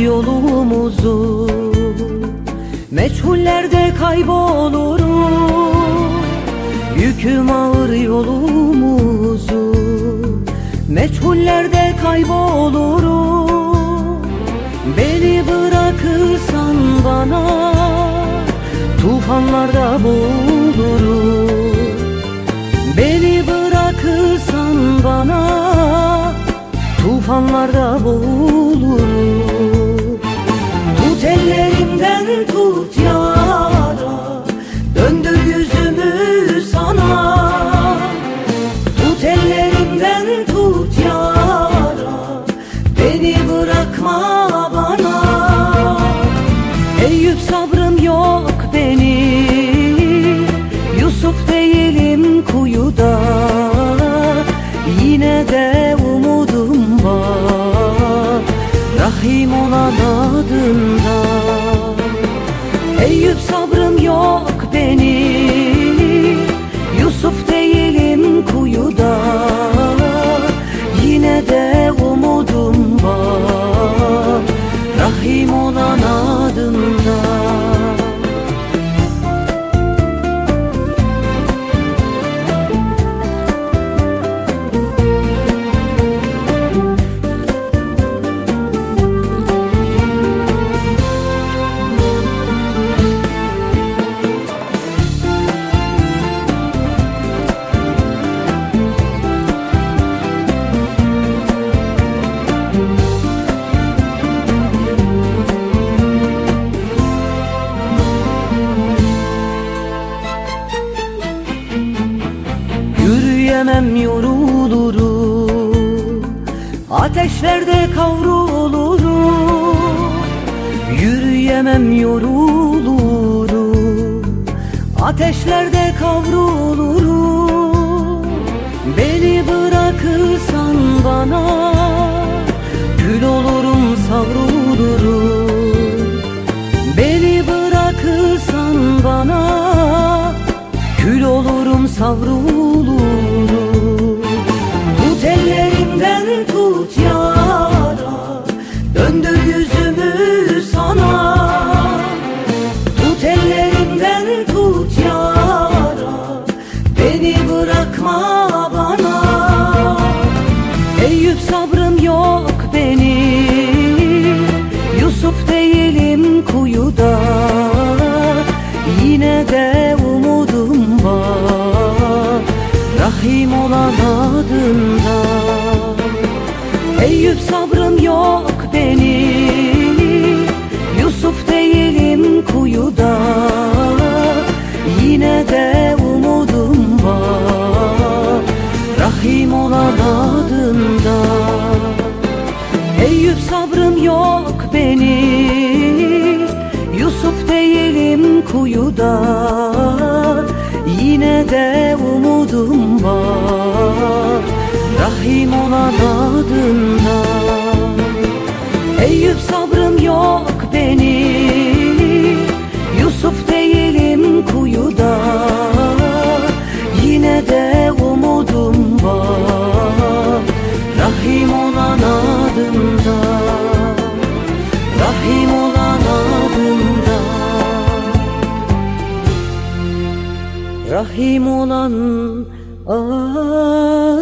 yolumuzu. Meçhullerde kaybolurum Yüküm ağır yolumuzu. Meçhullerde kaybolurum Beni bırakırsan bana Tufanlarda boğulurum Beni bırakırsan bana Tufanlarda boğulurum ellerimden tut yara Döndür yüzümü sana. Tut ellerimden tut yara Beni bırakma bana. Eyüp sabrım yok benim. Yusuf değilim kuyuda. Yine de umudum var. Rahim olan adında Eyüp sabrım yok benim Yürüyemem yorulurum. Ateşlerde kavrulurum Yürüyemem yorulurum. Ateşlerde kavrulurum Beni bırakırsan bana Kül olurum savrulurum. Beni bırakırsan bana Kül olurum savrulurum sabrım yok benim. Yusuf değilim kuyuda. Yine de umudum var. Rahim olan adında Eyüp sabrım yok benim. Yusuf değilim kuyuda. Yine de umudum var. Rahim olan adında yok benim. Yusuf değilim kuyuda. Yine de umudum var. Rahim olan adında Rahim olan adında